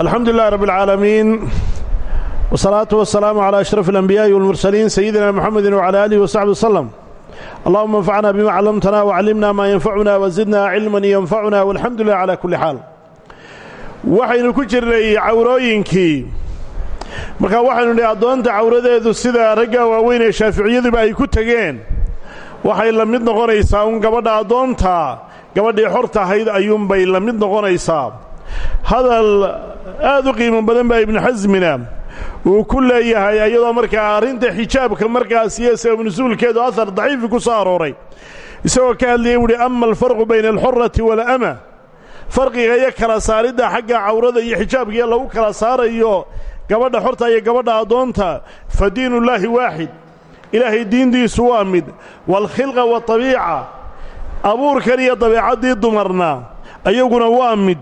alxamdu لله رب العالمين wsalaatu والسلام calaa أشرف alambiyaai والمرسلين sayidina محمد وعلى آله wasaxbi وسلم allahuma anfacna bima callamtana وعلمنا maa yanfacuna wazidna علما yanfacuna walxamdu lilah calaa kulli xaal waxaynu ku jirnay cawrooyinkii. Markaa waxaynu nidhi addoonta awradeedu sida ragga waaweyn ee shaaficiyaduba ay ku tegeen waxay la noqonaysaa un gabadha addoonta gabadhii xorta ahayd ayuunbay la mid noqonaysaa hadal aad u qiimo badan baa ibnu xasmina uu ku leeyahay iyadoo markaa arrinta xijaabka markaas iyo sabab nusuulkeedu ahar daciifi ku soo arooray. Isagoo ka hadlayay wuuhi ama alfarqu bayna alxurati waalama farqiga iyo kala saaridda xagga cawrada iyo xijaabkiiyo lagu kala saarayo gabadha xorta iyo gabadha addoonta fa diinullaahi waaxid. Ilaahay diintiisu waa mid. Waalkhilqa waatabiica abuurkan iyo dabeecaddii dumarna ayaguna waa mid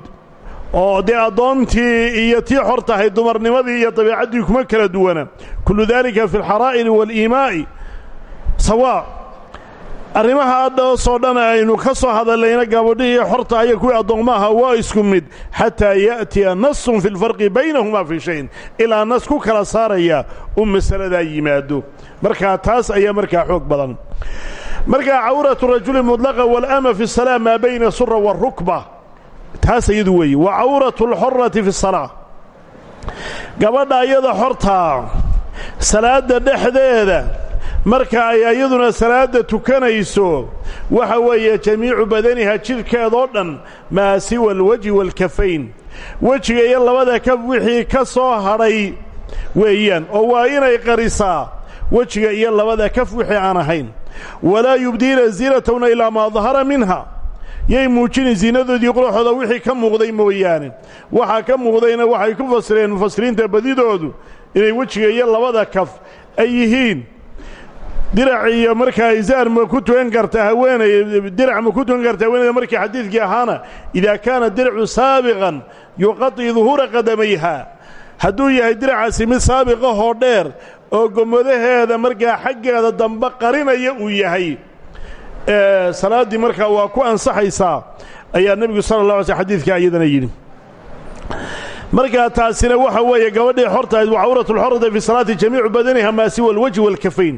oo dee addoontii iyo tii xor tahay dumarnimadii iyo dabeecaddii kuma kala duwana. Kullu daalika fi alxaraa'iri waaliimaa'i sawaa arrimaha adhaasoo dhan aynu ka soo hadallayna gabadhihii xorta iyo kuwii addoommaha waa isku mid xataa ya'tiya nasun fi lfarqi baynahumaa fii shayin ilaa nas ku kala saaraya u masaladaa yimaado. Markaa taas ayaa markaa xoog badan. Markaa cawratu rajuli mudlaqa walama fi salaa maa bayna sura waarukba taas iyadu weeye wa cawratu alxorati fi salaa gabadha iyada xortaa salaadda dhexdeeda marka ay iyaduna salaadda tukanayso waxa weeye jamiicu badaniha jidhkeedoo dhan maa siwa alwajhi waalkafayn wejiga iyo labada kaf wixii ka soo hadhay weeyaan oo waa inay qarisaa wejiga iyo labada kaf wixii aan ahayn. Walaa yubdiina ziinatahuna ilaa maa dahara minha yay muujini ziinadoodii qoloxooda wixii ka muuqday mooyaane. Waxaa ka muuqdayna waxay ku fasireen mufasiriinta badidoodu inay wejiga iyo labada kaf ay yihiin. Dirac iyo markaa isaar ma ku tukan karta haweenay dirac ma ku tukan karta haweenayda markii xadiidkii ahaana idaa kaana dircu saabiqan yuqaطi duhuura qadamayha. Hadduu yahay diracaasi mid saabiqahoo dheer oo gomadaheeda markaa xaggeeda dambe qarinaya uu yahay salaaddii markaa waa ku ansaxaysaa ayaa nebigu sala la alay sl xadiidkaa iyadana yidhi. Markaa taasina waxa weeye gabadhii xortahayd wa cawratu lxorata fi salaati jamiicu badaniha maa siwa alwajhi waalkafayn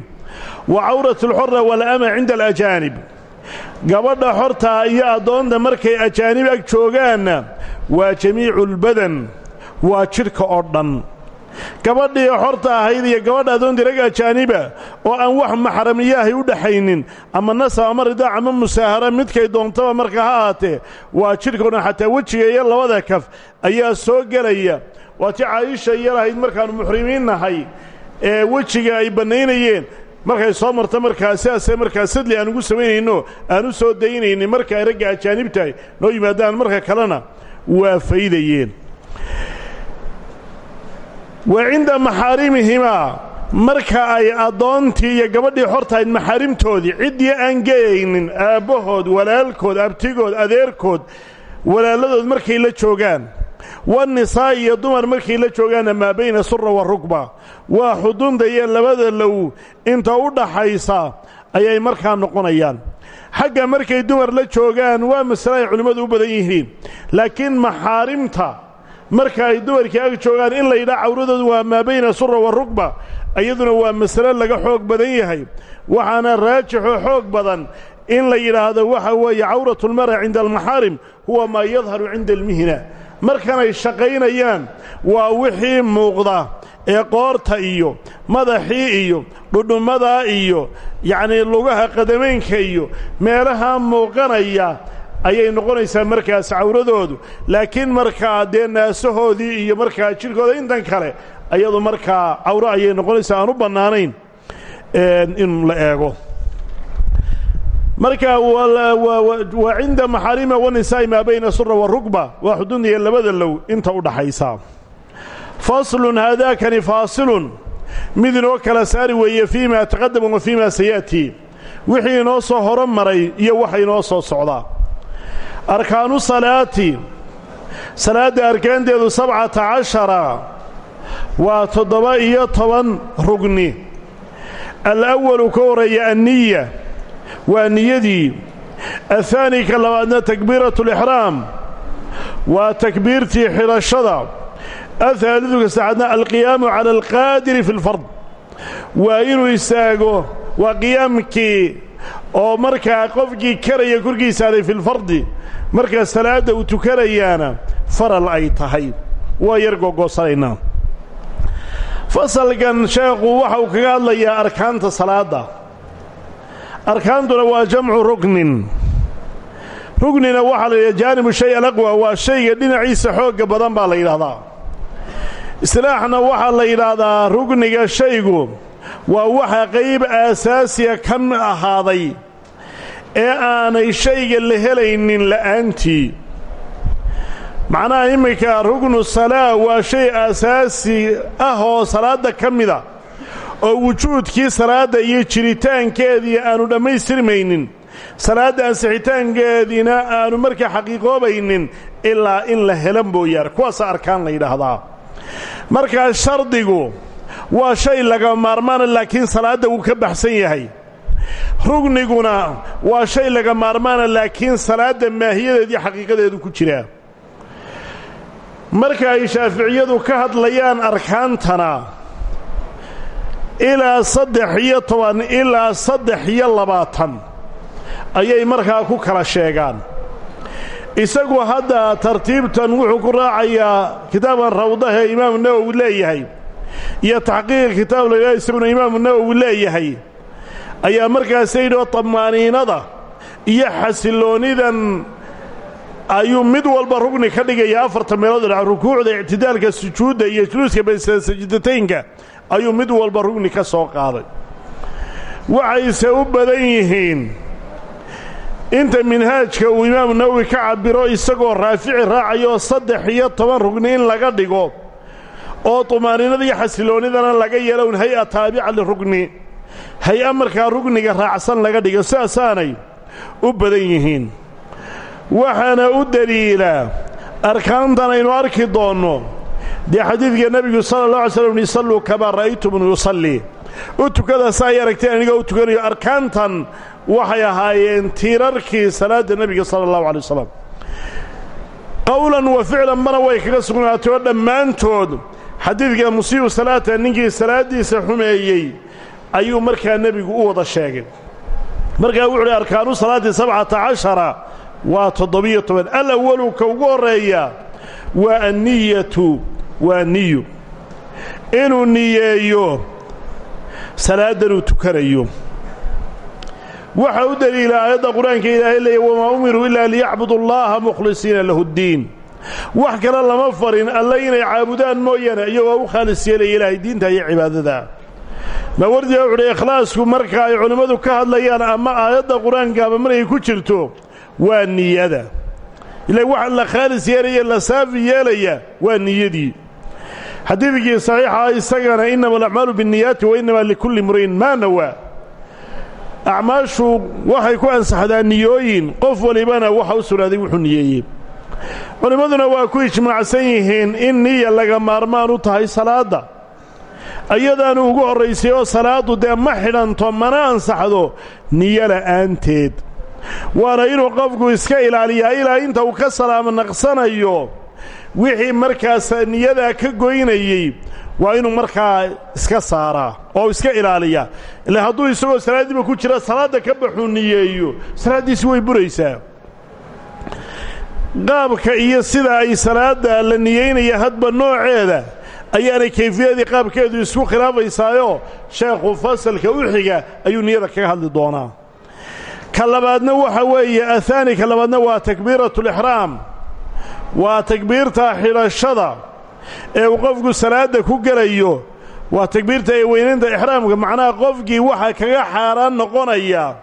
wa cawratu alxora walama cinda alajaanib gabadha xortaa iyo addoonta markay ajaanib ag joogaanna waa jamiicu lbadan waa jidhka oo dhan gabadhii xorta ahayd iyo gabadha addoontii rag ajaaniba oo aan wax maxramiyaahay u dhaxaynin ama nasab ama ridaac ama musaahara midkay doontaba marka ha ahaatee waa jidhkao dhan xataa iyo labada kaf ayaa soo gelaya. Waa ti caaisha iyo lahayd markaannu muxrimiin nahay ee wejiga ay bannaynayeen. Markay soo marta markaa sidaasee markaa sadli aan ugu samaynayno aan u soo daynaynin marka ay ragga ajaanibtahay noo yimaadaan marka kalena waa faydayeen wa cinda maxaarimihimaa marka ay addoontii iyo gabadhii xortahayd maxaarimtoodii ciddii aan geeyaynin aabbahood walaalkood abtigood adeerkood walaaladood markay la joogaan wannisaa iyo dumar markay la joogaanna maa bayna sura wa rugba waa iyo labada low inta u dhaxaysa ayay markaa noqonayaan. Xagga markay dumar la joogaan waa masale ay culimmadu u badan yihiin laakiin maxaarimta marka ay dumarkii ag joogaan in la yidhaha cawradoodu waa maa bayna sura wa rugba iyaduna waa masale laga xoog badan yahay. Waxaana raajixoo xoog badan in la yidhaahdo waxa weeye cawratulmara cinda almaxaarim huwa maa yadharu cinda almihna markanay shaqaynayaan waa wixii muuqda ee qoorta iyo madaxii iyo dhudhummadaa iyo yacnii lugaha qadamaynka iyo meelahaa muuqanaya ayay noqonaysaa markaas cawradoodu. Laakiin markaa dee naasahoodii iyo markaa jidhkooda intan kale ayadu markaa cawro ayay noqonaysaa aan u in la eego. Marka wa cinda maxaarima wanisaa'i maa bayna sura warugba waa xuduniya labada low inta u dhaxaysa. Faslun haadaakani faasilun mid inoo kala saari weeye fii ma taqadama wa fii ma saya'tii wixii inoo soo horo maray iyo waxa inoo soo socdaa arkaanu salaati. Salaadda arkaanteedu sabcata cashara waa toddoba iyo toban rugni. Alawalu ka horreeya anniya waa niyadii. Ahaani ka labaadna takbiiratu lixraam waa takbiirtii xidhashada ahaalidu ka saxaadna alqiyaamu cala alqaadiri fi lfard waa inuu istaago waa qiyaamkii oo markaa qofkii karaya korkiisaaday fi lfardi markaa salaadda uu tukanayaana faral ay tahay. Waa yar gogoosanaynaa fasalkan sheekhu waxa uu kaga hadlayaa arkaanta salaadda. Arkaantuna waa jamcu ruknin rugnina waxaa la yidhaha jaanibu shay alaqwa waa shayga dhinaciisa xoogga badan baa la yidhaahdaa isilaaxna waxaa la yidhaahdaa rugniga shaygu waa waxa qayb aasaasiya ka ahaaday ee aanay shayga la helaynin la'aantii. Macnaha imminka rugnu salaa waa shay aasaasi ah oo salaadda ka mida oo wujuudkii salaadda iyo jiritaankeedii aanu dhammaystirmaynin. Salaadda ansixitaankeediina aanu markaa xaqiiqoobaynin ilaa in la hela mooyaane kuwaasa arkaan la yidhaahdaa. Markaa shardigu waa shay laga maarmaana laakiin salaadda wuu ka baxsan yahay. Rugniguna waa shay laga maarmaana laakiin salaadda maahiyadeedii xaqiiqadeedu ku jiraa marka ay shaaficiyadu ka hadlayaan arkaantana ilaa saddex iyo toban ilaa saddex iyo labaatan ayay markaa ku kala sheegaan. Isagu hadda tartiibtan wuxuu ku raacayaa kitaaban rawdahe imaamu nawowi leeyahay iyo taxqiiqa kitaab layidhaha isaguna imaamu nawowi leeyahay ayaa markaasayidhoo tamaaniinada iyo xasilloonidan ayuu mid walba rugni ka dhigaya afarta meelood dhaca rukuucda ictidaalka sujuudda iyo juluuska baysa sajidataynka ayuu mid walba rugni ka soo qaaday. Waxayse u badan yihiin inta minhaajka uu imaamu nawowi ka cabbiro isagoo raafici raacayoo saddex iyo toban rugni in laga dhigo oo tumaaniinada iyo xasilloonnidana laga yeelown hay'a taabica lirugni. Hay'a markaa rugniga raacsan laga dhigo sidaasaanay u badan yihiin. Waxaana u deliilaa arkaantan aynu arki doonno. Dee xadiidka nebigu sala allah alay slam yusalluu kamaa ra'aytumuni yusallii u tukada sa aragteen anigoo u tukanayo arkaantan waxay ahaayeen tiirarkii salaadda nebiga sala allahu alay wasalam qowlan wa ficlanbana way kaga sugnaatay oo dhammaantood xadiidka musiibu salaata ninkii salaaddiisa xumeeyey ayuu markaa nebigu u wada sheegay. Markaa wuxu uhi arkaanu salaati sabcata cashara waa toddobiyo toban. Alawalu ka ugu horreeya waa anniyatu waa niyu. Inuu niyeeyo salaaddanuu tukanayo. Waxa u deliila aayadda qur'aanka ilaahay leeya wamaa umiruu ilaa liyacbudu allaha mukhlisiina lahu ddiin wax kale lama farin alle inay caabudaan mooyaane iyagoo u khaalis yeelaya ilaahay diinta iyo cibaadada. Mawardiga wuxuuhi ikhlaasku marka ay culimmadu ka hadlayaan ama aayadda qur'aankaaba markay ku jirto waa niyada. Ila waxa la khaalis yeelaya la saafi yeelaya waa niyadii. Xadiidkii saxiixa isagana innama alacmaalu binniyaati wa innamaa likulli mri'in maa nawaa acmaashu waxay ku ansaxdaa niyooyin qof walibana waxa u sugnaaday wuxuu niyeeyey culimmaduna waa ku ijmaacsan yihiin in niya laga maarmaan u tahay salaadda. Ayadaanu ugu horraysay oo salaaddu dee ma xidhanto mana ansaxdo niyo la'aanteed. Waana inuu qofku iska ilaaliyaa ilaa inta uu ka salaamo naqsanayo wixii markaas niyadaa ka goynayey waa inuu markaa iska saaraa oo iska ilaaliyaa. Ila hadduu isagoo salaaddiiba ku jira salaadda ka baxuu niyeeyo salaaddiisi way buraysaa qaabka iyo sida ay salaadda la niyeynaya hadba nooceeda ayaanay kayfiyadii qaabkeedu isku khilaafaysaayoo sheekhu fasalka u xiga ayuu niyada kaga hadli doonaa. Ka labaadna waxa weeye ahaani ka labaadna waa takbiiratulixraam waa takbiirta xidhashada ee uu qofku salaadda ku gelayo. Waa takbiirta ee weynaynta ixraamka macnaha qofkii waxa kaga xaaraan noqonaya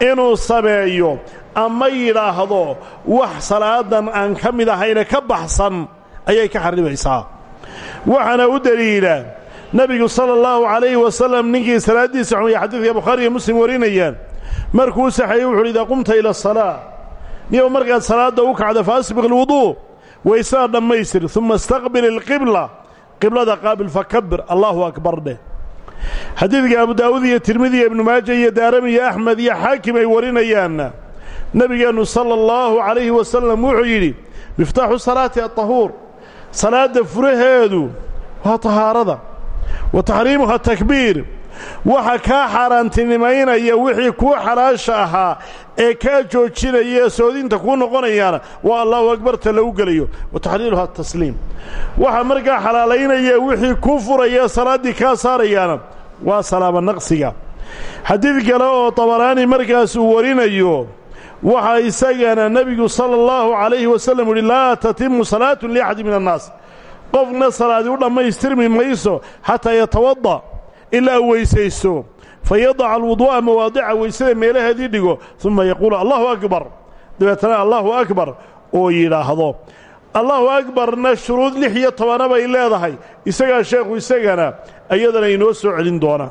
inuu sameeyo ama yidhaahdo wax salaadan aan ka mid ahayne ka baxsan ayay ka xarrimaysaa waxaana u deliila nebigu sala allahu calayhi wasalam ninkii salaaddiisa xumaya xadiidka bukhaari iyo muslim warinayaan markuu saxeeyey wuxu uhi idaa qumta ila asalaa niyow markaad salaadda u kacda fa asbiq alwuduu waysaa dhammaystir uma istaqbil ilqibla qiblada qaabil fakabir allahu akbar dheh xadiidka abu daa'uud iyo tirmidi iyo ibnu maaja iyo daarami iyo axmed iyo xaakim ay warinayaanna nebigeennu sala allahu calayhi wasalam wuxuu yidhi miftaaxu salaati atahuur salaadda furaheedu waa tahaarada wa taxriimuha takbiir waxa kaa xaaraantinimaynaya wixii kuu xalaasha ahaa ee kaa joojinaya soodinta kuu noqonayaana waa allahu akbarta lagu gelayo. Wa taxliiluha tasliim. Waxa markaa xalaalaynaya wixii kuu furaya salaaddii kaa saarayaana waa salaamo naqsiga. Xadiid kale oo tabaraani markaas uu warinayo waxaa isagana nebigu sala allahu calayhi wasallam uhi laa tatimu salaatun liaxadi min annaas. Qofna salaadi u dhammaystirmi mayso xataa yatawada ilaa weysaysto fa yadaca alwuduu'a mawaadica weysada meelaheedii dhigo uma yaquulu allahu akbar. Dabeetana allahu akbar oo yidhaahdo. Allahu akbarna shuruud lix iyo tobana bay leedahay. Isagaa sheekhu isagana iyadana inoo soo celin doona.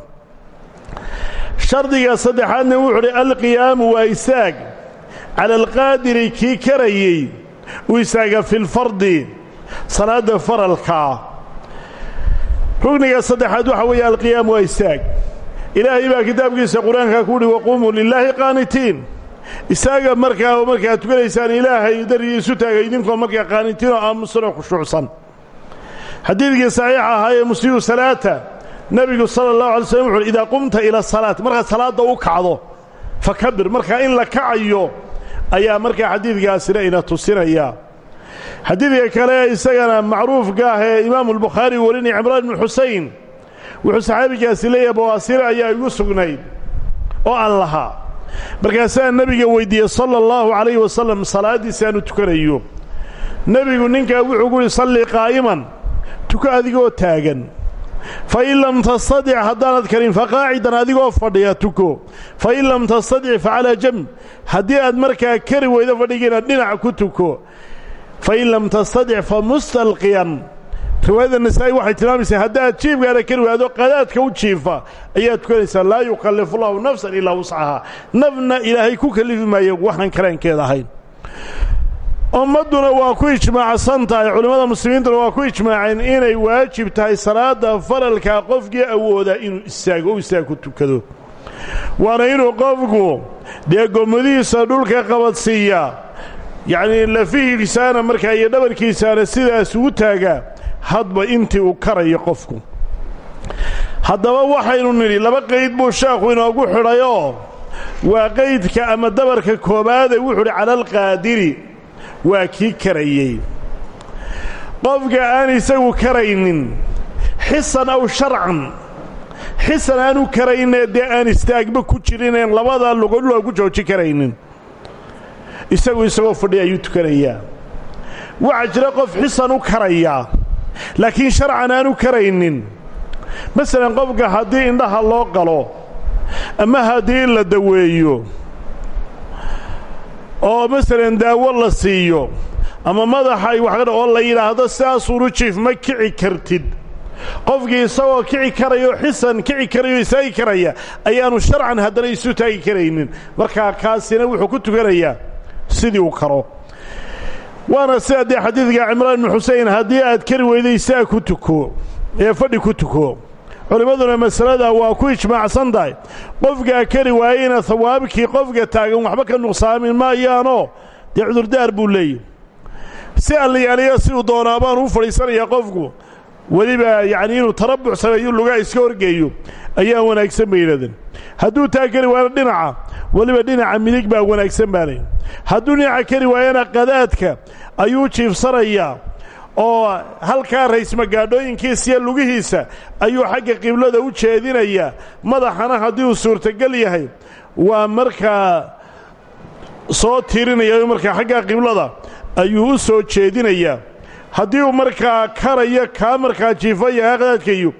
Shardiga saddexaadna wuxuu udhi alqiyaamu waa isaag. Cala alqaadiri kii karayey u istaaga fi lfardi salaadda faralkaa rugniga saddexaad waxaa weeye alqiyaam waa istaag. Ilaahay baa kitaabkiisa qur'aanka ku uhi waquumuu lilaahi qaanitiin. Istaaga markaa oo markaad tukanaysaan ilaahay darrii isu taaga idinkoo markaa qaanitiin oo aamusan oo khushuucsan. Xadiidkii saxiixa ahaa ee musiiu salaata nebigu sala allahu alay slm wuxu uhi idaa qumta ila salaat. Markaad salaadda u kacdo fakabir markaa in la kacayo ayaa markaa xadiidkaasina ina tusinaya xadiidka kale isagana macruufka ah ee imaamu albukhaari warinaya cimraan ibnu xusayn wuxuu saxaabigaasi leeyahay bawaasire ayaa igu sugnayd oo aan lahaa. Markaasaa nebiga weyddiiyey sala allahu calayhi wasalam salaaddiisa aanu tukanayo. Nebigu ninkaa wuxuu ku uhi salli qaa'iman tuko adigoo taagan. Fa in lam tastadic haddaanad karin faqaacidan adigoo fadhiya tuko. Fa in lam tastadic fa calaa jamb haddii aad markaa kari weydo fadhigiina dhinac ku tuko fa in lam tastadic fa mustalqiyan riwaayadda nasaa'i waxay tilmaamaysaa haddaad jiifkaana kari waado qadaadka u jiifa ayaad tukanaysaa laa yukallifu llahu nafsan ilaa wuscahaa nafna ilaahay ku kallifi maayo waxaan karaankeeda ahayn ummadduna waa ku ijmaacsan tahay culimmada muslimiintuna waa ku ijmaaceen inay waajib tahay salaadda faralkaa qofkii awooda inuu istaago u istaag ku tukado waana inuu qofku dee gommadihiisa dhulka qabadsiiya yacnii lafihiisaana markaa iyo dhabarkiisaana sidaas ugu taagaa hadba intii uu karayo qofku. Haddaba waxaynu nidhi laba qayd buu sheekhu inoogu xidhayoo waa qaydka ama dabarka koobaade wuxuu udhi cala alqaadiri waa kii karayey. Qofka aan isagu karaynin xisan aw sharcan xisan aanu karaynee dee aan istaagba ku jirineen labadaa lugood loogu jooji karaynin isagu isagoo fadhiya ayuu tukanayaa. Waxaa jira qof xisan u karayaa laakiin sharcan aanu karaynin. Masalan qofka haddii indhaha loo qalo ama haddii la daweeyo oo masalan daawo la siiyo ama madaxa ay wax oo la yidhaahdo sidaasuunu jiif ma kici kartid. Qofkii isagoo kici karayoo xisan kici karayoo istaagi karaya ayaanu sharcan haddana isu taagi karaynin. Markaa kaasina wuxuu ku tukanayaa sidii uu karo. Waana sida dee xadiidka cimraan ibnu xusein haddii aad kari weyda isaag ku tuko ee fadhi ku tuko. Culimmaduna masalada waa ku ijmaacsan tahay. Qofkaa kari waayeyna hawaabkii qofka taagan waxba ka nuqsaamin maayaanoo dee cudurdaar buu leeyahy si allayaaliya si uu doonaa baan u fadhiisanayaa qofku weliba yacnii inuu tarabuc sameeyo lugaa iska horgeeyo ayaa wanaagsan bay yidhahdeen. Hadduu taa kari waayana dhinaca weliba dhinaca midig baa wanaagsan baanay hadduu dhinaca kari waayana qadaadka ayuu jiifsanayaa oo halkaa raysmagaadhooyinkiisiyo lugihiisa ayuu xagga qiblada u jeedinayaa madaxana haddii uu suurtagal yahay waa markaa soo tiirinaya markaa xagga qiblada ayuu u soo jeedinayaa haddii uu markaa karayo kaa markaa jiifaya qadaadkayu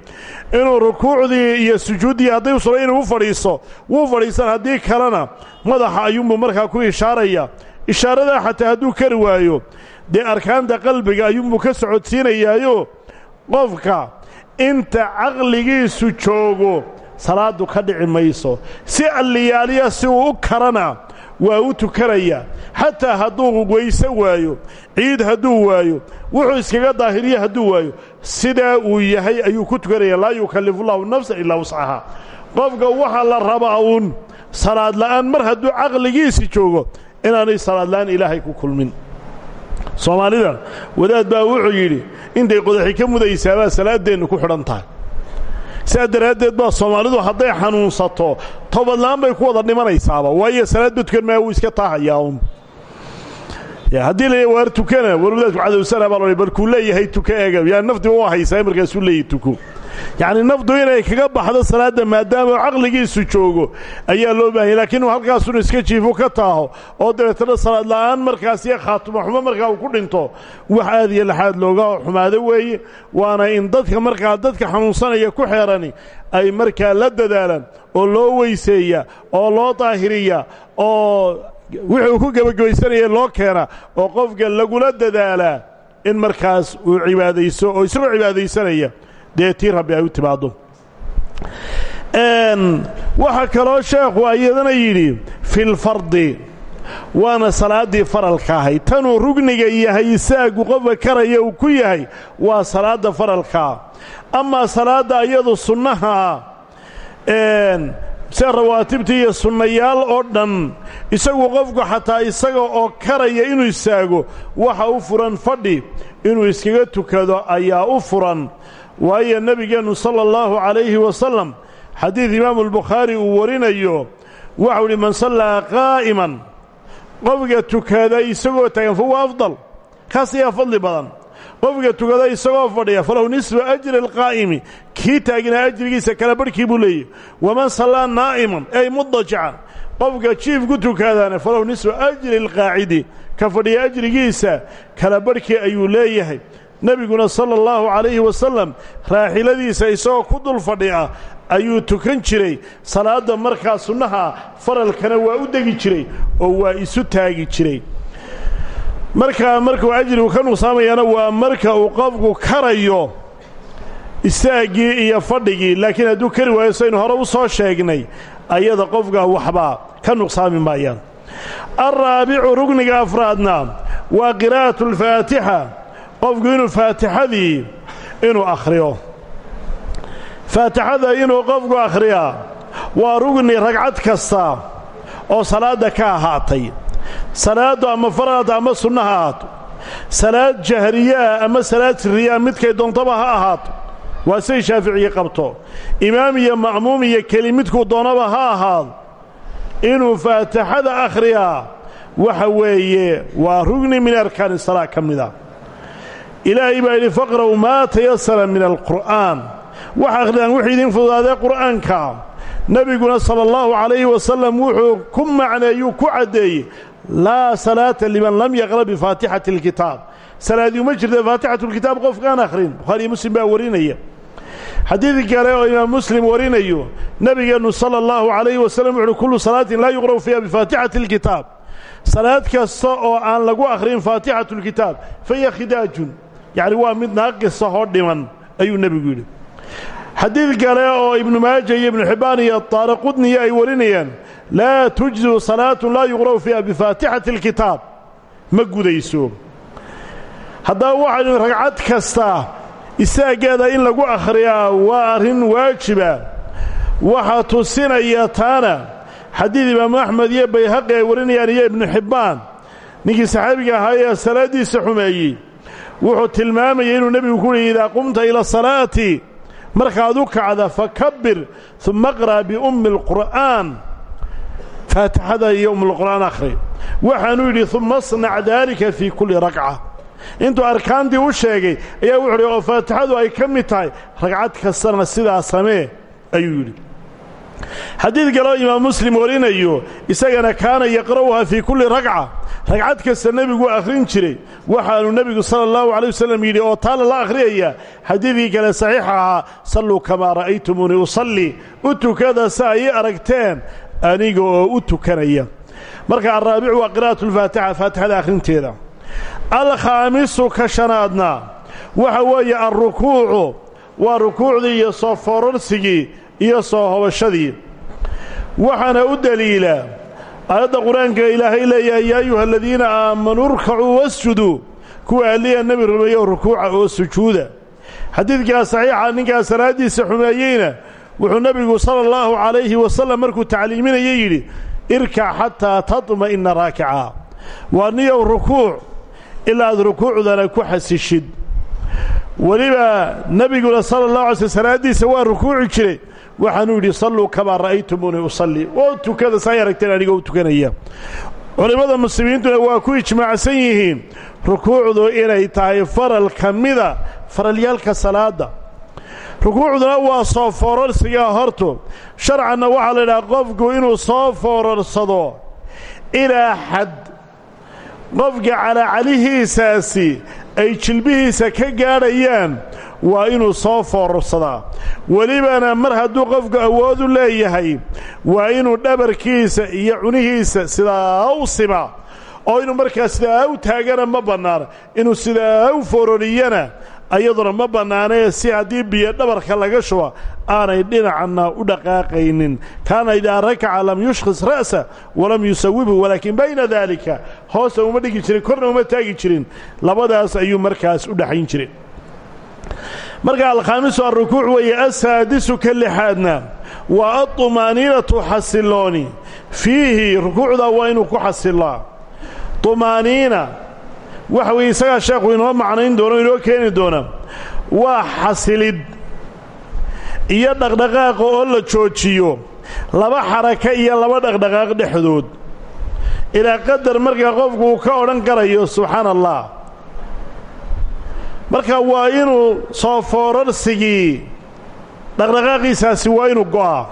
inuu rukuucdii iyo sujuuddii hadday u suro inuu u fadhiiso wuu fadhiisan haddii kalena madaxa ayuunbuu markaa ku ishaaraya. Ishaaradaa xataa hadduu kari waayo dee arkaanta qalbiga ayuunbuu ka socodsiinayaayo qofka inta caqligiisu joogo salaaddu ka dhici mayso. Si alliyaaliya si uu u karana waa u tukanaya. Xataa hadduu weyse waayo ciid hadduu waayo wuxuu iskaga daahiriya hadduu waayo. Sidaa uu yahay ayuu ku tukanaya laa yukallifu llahu nafsan ilaa wuscahaa qofka waxaa la rabaa uun salaad la'aan mar hadduu caqligiisi joogo inaanay salaad la'aan ilaahay ku kulmin. Soomaalida wadaad baa wuxuu yidhi intay qodaxi ka mudaysaabaa salaaddeennu ku xidhan tahay sidaa daraaddeed soomaalidu hadday xanuunsato toobadla'aan bay ku wada dhimanaysaaba waayo salaadba tukan maa iska taahayaa un haddii la waar tukana war wadaadku cadowsana baa lo bal leeyahay tuka eega yani naftiba waa haysaa markaasuu leeyahy tuko yacni nafdu inay kaga baxdo salaadda maadaama caqligiisu joogo ayaa loo baahanya lakiin uu halkaasun iska jiifo ka taaho. Oo dabeetana salaad la'aan markaas iyo khaatuma xumo markaa uu ku dhinto wax aad iyo laxaad looga xumaado weeye. Waana in dadka markaa dadka xanuunsanaya ku xeerani ay markaa la dadaalaan oo loo weyseeya oo loo daahiriya oo wixii uu ku gebagabaysanaya loo keena oo qofka lagula dadaalaa in markaas uu cibaadayso oo isagoo cibaadaysanaya dee rabbi ay u timaaddo. Waxaa kaloo sheekhu iyadana yidhi filfardi waana salaaddii faralka ahayd tanuu rugniga yahay isaagu qofka karaya uu ku yahay waa salaadda faralkaa amaa salaadda iyadu sunnaha sida rawaatibta iyo sunnayaal oo dhan isagu qofku xataa isaga oo karaya inuu istaago waxa u furan fadhi inuu iskaga tukado ayaa u furan waayo nebigeennu sala allahu calayhi wasalam xadiid imaamu albukhaari uu warinayo waxau idhi man sallaa qaa'iman qofka tukada isagoo taagan fahuwa afdal kaas ayaa fadli badan. Qofka tukada isagoo fadhiya falahu nisfu ajri alqaa'imi kii taagnaa ajrigiisa kala barhkii buu leeyahy waman sallaa naa'iman ay mudajican qofka jiif ku falahu nisfu ajri alqaacidi ka fadhiya ajrigiisa kala barhkii ayuu leeyahay nebiguna sala allahu calayhi wasalam raaxiladiisa isagoo ku dul fadhiya ayuu tukan jiray. Salaadda markaa sunnaha faralkana waa u degi jiray oo waa isu taagi jiray. Markaa markuu ajrigu ka nuqsaamayana waa marka uu qofku karayo istaaggii iyo fadhigii. Laakiin hadduu kari waayo saynu hore u soo sheegnay ayada qofka waxbaa ka nuqsaami maayaan. Alraabicu rugniga afraadna waa qiraa'atu alfaatixa qofku inuu faatixadii inuu akhriyo. Faatixada inuu qofku akhriyaa waa rugni ragcad kasta oo salaadda ka ahaatay. Salaaddu ama farada ama sunna ha ahaato. Salaad jahriyaa ama salaad sirriyaa midkay doontaba ha ahaato. Waa siday shaaficiye qabto. Imaam iyo ma'muum iyo keli midkuu doonaba ha ahaado. Inuu faatixada akhriyaa waxa weeye waa rugni min arkaani salaa ka mida ilaahay baa yidhi faqra'u maa tayasara min alqur'aan. Waxa akhriyaan wuxuu idiin fududaadee qur'aanka. Nebiguna sala allahu calayhi wasalam wuxuu ku macneeyuu ku caddeeyey laa salaata liman lam yaqra bifaatixati alkitaab. Salaadii uma jirta faatixatu lkitaab qofkaan akhrin. Bukhaariyo muslim baa warinaya. Xadiid kale oo imaam muslim warinayo nebigeennu sala allahu calayhi wasalam wuxuuhi kullu salaatin laa yuqra'u fiiha bifaatixati alkitaab. Salaad kasta oo aan lagu akhrin faatixatu yacni waa mid naaqisa hoo dhiman ayuu nebigu yidhi. Xadiid kale oo ibnu maaja iyo ibnu xibbaan iyo taaraqudniyo ay warinayaan laa tujziu salaatun laa yuqra'u fiiha bifaatixati alkitaab. Ma gudayso. Haddaba waxaynu ragcad kasta isaaggeeda in lagu akhriyaa waa arrin waajiba. Waxaa tusinaya taana xadiid imaamu axmed iyo bayhaqi ay warinayaan iyo ibnu xibbaan. Ninkii saxaabiga ahaa ee salaaddiisa xumeeyey wuxuu tilmaamayay inuu nebigu ku yihi idaa qumta ila salaati markaad u kacda fakabbir uma aqra' biummi alqur'aan. Faatixada iyo ummulqur'aan akhri. Waxaanuu yidhi uma asnac daalika fii kulli ragca intuu arkaantii u sheegay ayaa wuxuu yidhi oo faatixadu ay ka mid tahay ragcad kastana sidaa samee ayuu yidhi xadiid kaloo imaam muslim warinayo isagana kaana yaqra'uha fii kulli ragca ragcad kasta nebiguu akhrin jiray waxaanu nebigu sala allahu calay wasalam yidhi oo taala la akhriyaya. Xadiidkii kale saxiixa ahaa salluu kamaa ra'aytumuunii usalli u tukada si ay ii aragteen aniga oo u tukanaya. Marka alraabicu waa qira'atu lfaatixa faatixada akhrinteeda. Alkhaamisu ka shanaadna waxa weeye alrukuucu waa rukuucdii iyo soo foorarsigii iyo soo hobashadii. Waxaana u deliila aayadda qur'aanka ilaahay leeyahay yaa ayuha aladiina aamanuu urkacuu wasjuduu. Kuwa alliya nebi rumeeyo rukuuca oo sujuuda. Xadiidkaa saxiixa ninkaa salaaddiisa xumeeyeyna wuxuu nebigu sala allahu calayhi wasallam markuu tacliiminaya yidhi irkac xataa tatma'ina raakica waa niyow rukuuc ilaa aad rukuucdana ku xasishid. Weliba nebiguna sala allahu alay sl salaaddiisa waa rukuuci jiray waxaanuu yidhi salluu kamaa ra'aytumuuni usalli. Oo tukada saay aragteen anigoo tukanaya. Culimmada muslimiintuna waa ku ijmaacsan yihiin rukuucdu inay tahay faral ka mida faralyaalka salaadda. Rukuucduna waa soo foorarsigaa horto sharcanna waxaa la yidhaha qofku inuu soo foorarsado ilaa xad qofka calaacalihiisaasi ay jilbihiisa ka gaadhayaan waa inuu soo foorarsadaa. Welibana mar hadduu qofku awoodu leeyahay waa inuu dhabarkiisa iyo cunihiisa sidaa u sima oo inuu markaa sidaa u taagana ma bannaana inuu sidaa u foororiyana ayaduna ma bannaanee si haddii biyo dhabarka laga shuba aanay dhinacanna u dhaqaaqaynin. Kaana idaa rakaca lam yushkhis ra'sa walam yusawibhu walaakin bayna daalika hoosa uma dhigi jirin korna uma taagi jirin. Labadaas ayuu markaas u dhaxayn jiray. Marka alkhaamisu alrukuuc weeye asaadisu ka lixaadna waa aطumaaniinatu xasilooni. Fiihi rukuucda waa inuu ku xasilaa طumaaniina waxa weeye isagaa sheekhu inoo macnayn doono inoo keeni doona. Waa xasilid iyo dhaqdhaqaaqa oo la joojiyo. Laba xaraka iyo laba dhaqdhaqaaq dhexdood. Ilaa qadar markaa qofku uu ka odhan karayo subxaana allah marka waa inuu soo foorarsigii dhaqdhaqaaqiisaasi waa inuu go'aa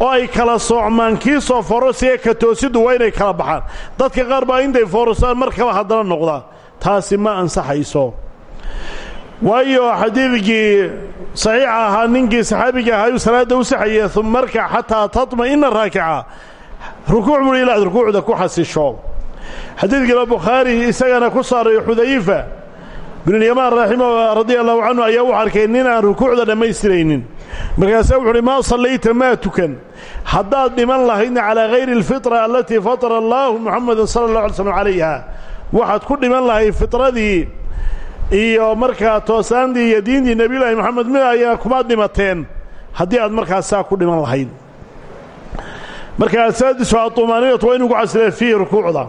oo ay kala soocmaan kii soo foorarsiga ka toosiddu waa inay kala baxaan. Dadka qaar baa intay foorarsaan markaba haddana noqda taasi ma ansaxayso. Waayo xadiidkii saxiixa ahaa ninkii saxaabiga ahaa yuu salaadda u saxayey uma arkac xataa tatma'ina raakica. Rukuuc buuhi ilaad rukuucda ku xasisho. Xadiidkana bukhaari isagana ku saaray xudayfa binulyamaan raxima radia allahu canhu ayaa wuxu arkay nin aan rukuucda dhammaystiraynin markaasaa wuxu uhi maa sallayta maa tukan. Haddaad dhiman lahaydna calaa hayri alfitra alatii fatara allaahu muxamadan sala allah alay slm calayha. Waxaad ku dhiman lahayd fitradii iyo markaa toosaantii iyo diintii nebiyullaahi moxamed mid ayaa kumaad dhimateen. Haddii aad markaas saa ku dhiman lahayd. Marka asaadisu aطumaaniinatu waa inuu ku xasilee fiihi rukuucda.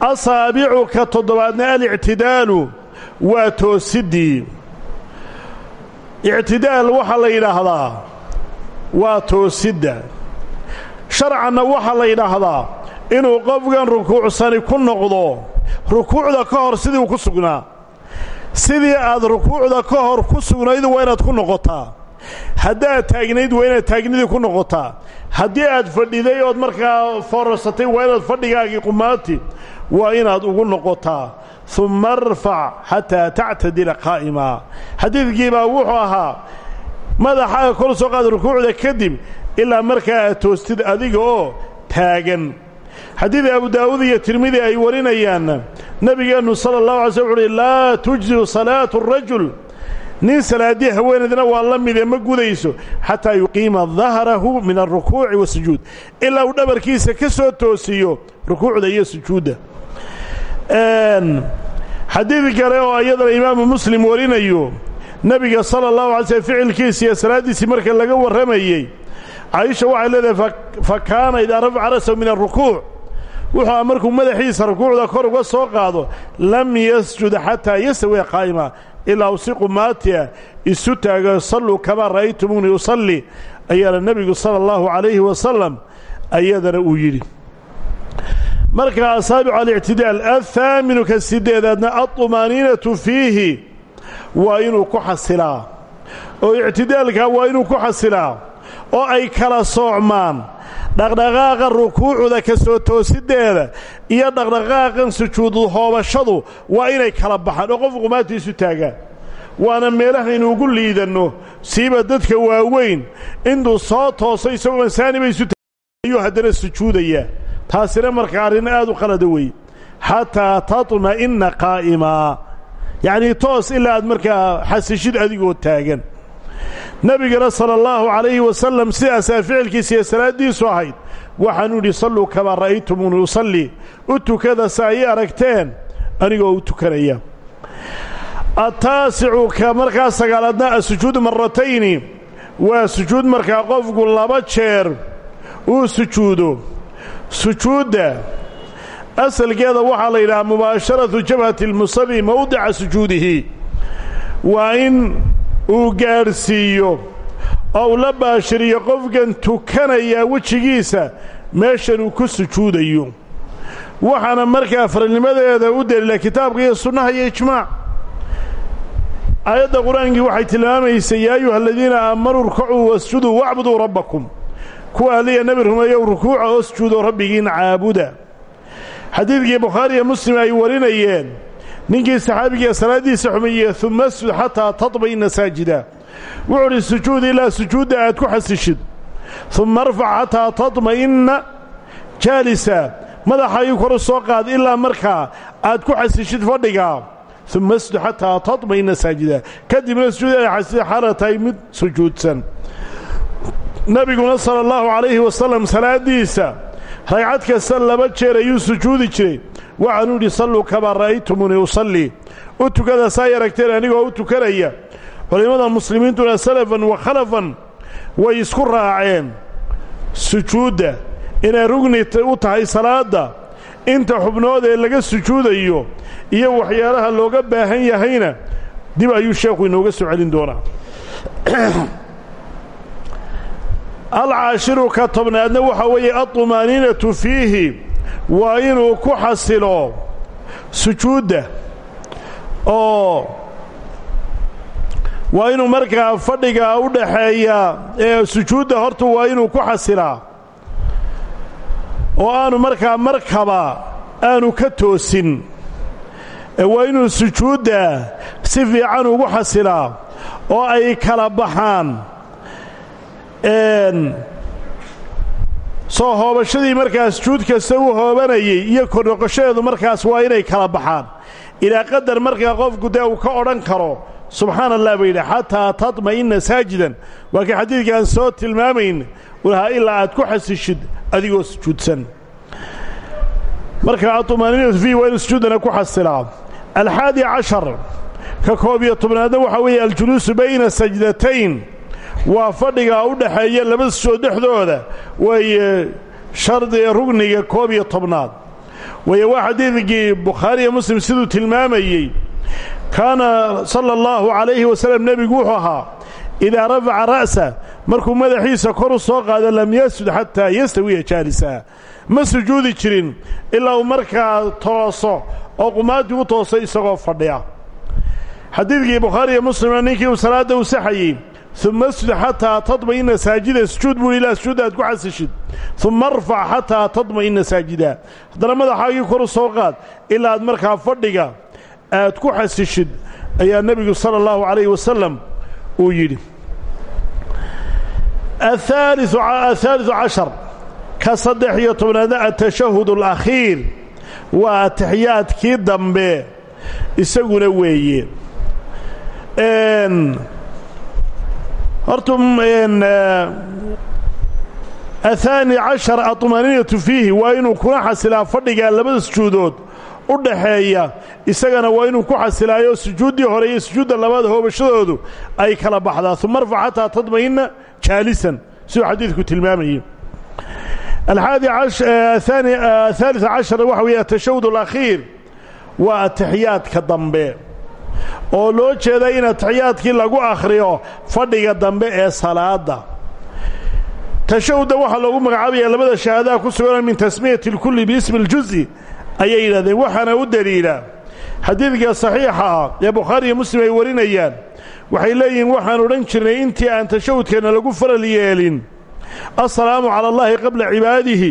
Asaabicu ka toddobaadna alictidaalu waa toosiddii ictidaal waxaa la yidhaahdaa waa toosidda sharcanna waxaa la yidhaahdaa inuu qofkan rukuucsani ku noqdo rukuucda ka hor sidii uu ku sugnaa. Sidii aad rukuucda ka hor ku sugnayd waa inaad ku noqotaa. Haddaad taagnayd waa inaad taagnidii ku noqotaa. Haddii aad fadhiday ood markaa foorarsatay waa inaad fadhigaagii qumaati waa inaad ugu noqotaa uma arfac xataa tactadila qaa'ima xadiidkii baa wuxuu ahaa madaxaaga kor soo qaada rukuucda kadib ilaa markaa aad toostid adiga oo taagan xadiida abu daa'uud iyo tirmidi ay warinayaanna nebigeennu sala allahu alay sl wuxu uhi laa tujziu salaatu arajul nin salaaddii haweenaydna waa la midee ma gudayso xataa yuqiima dahrahu min alrukuuci wasujuud ilaa uu dhabarkiisa ka soo toosiyo rukuucda iyo sujuudda xadiid kale oo iyadana imaamu muslim warinayo nebiga sala allahu alay slm ficilkiisa iyo salaaddiisii marka laga warramayey caisha waxay leedahay fa kaana idaa rafaca rasahu min alrukuuc wuxuu markuu madaxiisa rukuucda kor uga soo qaado lam yasjud xataa yastawiya qaa'ima ilaa uu si qumaatiah isu taago salluu kamaa ra'aytumuunii usalli ayaana nebigu sala allahu calayhi wasalam ayadana uu yidhi marka asaabicu alictidaal athaaminu ka sideedaadna alطumaaniinatu fiihi waa inuu ku xasilaa. Oo ictidaalkaa waa inuu ku xasilaa. Oo ay kala soocmaan. Dhaqdhaqaaqa rukuucda ka soo toosiddeeda iyo dhaqdhaqaaqan sujuudu hoobashadu waa inay kala baxaan. Oo qofku qumaanta isu taagaan waana meelahaynu ugu liidanno. Siiba dadka waaweyn intuu soo tooso isagoo ansaaniba isu ayuu haddana sujuudayaa taasina marka arrin aad u qalada wey xataa tatma'inna qaa'imaa yacnii toos ilaa aad markaa xasishid adigoo taagan. Nebigana sala allahu calayhi wasalam sidaasaa ficilkiisa iyo salaaddiisu ahayd waxaanuu yidhi salluu kamaa ra'aytumuuni usalli u tukada sa ay aragteen anigoo u tukanaya. Attaasicu ka markaa sagaalaadna asujuudu maratayni waa sujuud markaa qofku laba jeer uu sujuudo sujuudda. Asalkeeda waxaa la yidhaha mubaasharatu jabhati lmusalli mowdica sujuudihi. Waa in uu gaadhsiiyo oo uu la baashiriyo qofkan tukanayaa wejigiisa meeshan uu ku sujuudayo. Waxaana markaa faralnimadeeda u daliila kitaabka iyo sunnaha iyo ijmaac aayadda qur'aankii waxay tilmaamaysay yaa ayuha aladiina aamanuu rkacuu wasjuduu wacbuduu rabbakum kuwa aliya nebi rumeeyow rukuuca oo sujuudo rabbigiina caabuda. Xadiidkii bukhaari iyo muslim ay warinayeen ninkii saxaabigiia salaaddiisa xumeeyey uma asjud xataa tadma'ina saajida. Wuxuu udhi sujuud ilaa sujuudda aad ku xasishid. Uma arfac xataa tadma'inna jaalisa madaxaagii koru soo qaad ilaa markaa aad ku xasishid fadhiga. Uma asjud xataa tadma'ina saajida. Kadibna sujuud ay xasida xaala tahay mid sujuudsan nebiguna sala allahu calayhi wasalam salaaddiisa ragcad kasta laba jeer ayuu sujuudi jiray. Waxaanuu yidhi salluu kamaa ra'aytumunii usallii. U tukada saa aragteen anigoo u tukanaya. Culimmada muslimiintuna salafan wa khalafan way isku raaceen. Sujuudda inay rugni u tahay salaadda inta xubnood ee laga sujuudayo iyo waxyaalaha looga baahan yahayna dib ayuu sheekhu inooga soo celin doonaa alcaashiru ka tobnaadna waxaa weeye alطumaaniinatu fiihi waa inuu ku xasilo sujuudda oo waa inuu markaa fadhiga u dhaxeeya ee sujuudda horta waa inuu ku xasilaa oo aanu markaa markaba aanu ka toosin waa inuu sujuudda si fiican ugu xasilaa oo ay kala baxaan soo hoobashadii markaas sujuud kasta u hoobanayey iyo kornoqoshadeedu markaas waa inay kala baxaan. Ilaa qadar markaa qofku dee uu ka odhan karo subxaana allah ba yidhi xataa tadma'inna saajidan. Waa kii xadiidkaan soo tilmaamayn u lahaa ilaa aad ku xasishid adigoo sujuudsan. Marka aطumaaniinatu fiihi waa inuu sujuuddana ku xasilaa alxaadi cashar ka koob iyo tobnaadna waxaa weeye aljuluusu bayna sajdatayn waa fadhiga u dhaxeeya laba sujood dhexdooda weeye shardiga rugniga koob iyo tobnaad. Waye waa xadiidkii bukhaari iyo muslim siduu tilmaamayey kaana sala allahu calayhi wasalam nebigu wuxuu ahaa idaa rafaca ra'sa markuu madaxiisa kor u soo qaado lam yasjud xataa yastawiya jaalisa ma sujuudi jirin ilaa uu markaa tooso oo qumaaddii u toosay isagoo fadhiya. Xadiidkii bukhaari iyo muslimna ninkii uu salaadda u saxayey uma asjud xataa tadma'ina saajida sujuud buu ilaa sujuud aad ku xasishid uma arfac xataa tadma'ina saajida haddana madaxaagii kor u soo qaad ilaa aad markaa fadhiga aad ku xasishid ayaa nebigu sala allahu calayhi wasalam uu yidhi ahaaliu cashar ka saddex iyo tobnaadna atashahud alakhiir waa atixiyaadkii dambe isaguna weeye horta ahaani cashar aطmaaniinatu fiihi waa inuu kuna xasilaa fadhiga labada sujuudood u dhaxeeya isagana waa inuu ku xasilaayo sujuuddii hore iyo sujuudda labaad hoobashadoodu ay kala baxdaa uma arfac xataa tadma'ina jaalisan siduu xadiidku tilmaamayey alxaadi ahaaliث cashar waxa weeye atashahud alakhiir waa atixiyaadka dambe oo loo jeeda in atixiyaadkii lagu akhriyo fadhiga dambe ee salaada tashahudda waxaa loogu magacaabaya labada shahaadaha ku sugan min tasmiyati اlkulli biismi اljuzi ayay yidhahdeen waxaana u deliila xadiidka saxiixa ah ee bukhaari iyo muslim ay warinayaan waxay leeyihiin waxaan odhan jirnay intii aan tashahudkeenna lagu faral yeelin. Asalaamu cala allahi qabla cibaadihi.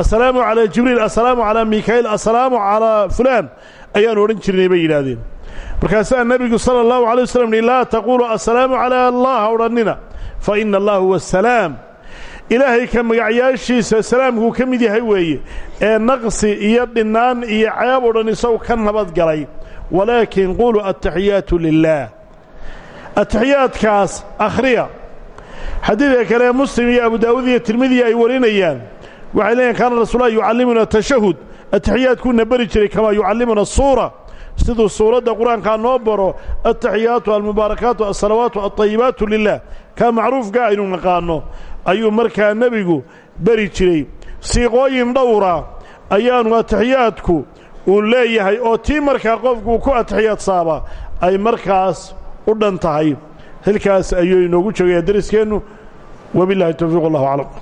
Asalaamu calaa jibriil. Asalaamu calaa mikaa'iil asalaamu calaa fulaan. Ayaanu odhan jirnay bay yidhaahdeen markaasaa nebigu sala allahu alay waslm hi laa taquulu assalaamu calaa allah odhannina fa ina allah huwa asalaam ilaahay ka magacyaashiisa salaamkuu ka mid yahay weeye. Ee naqsi iyo dhinnaan iyo ceeb o dhan isagu ka nabadgalay walaakin quluu attaxiyaatu lilaah atixiyaadkaas akhriya. Xadiidka kale muslim iyo abu daawuud iyo tirmidiya ay warinayaan waxay leeyihiin kaana rasuullah yucallimuna tashahud atixiyaadkuuna beri jiray kamaa yucallimuna suura siduu suuradda qur'aankaa noo baro altaxiyaatu almubaarakaatu alsalawaatu alطayibaatu lilah kaa macruufka aynu naqaanno ayuu markaa nebigu beri jiray. Siiqooyin dhowra ayaanu atixiyaadku uu leeyahay oo tii markaa qofkuu ku atixiyaadsaaba ay markaas u dhan tahay. Hilkaas ayuu inoogu joogayaa dariskeennu. Wabillahi towfiiq allahu aclam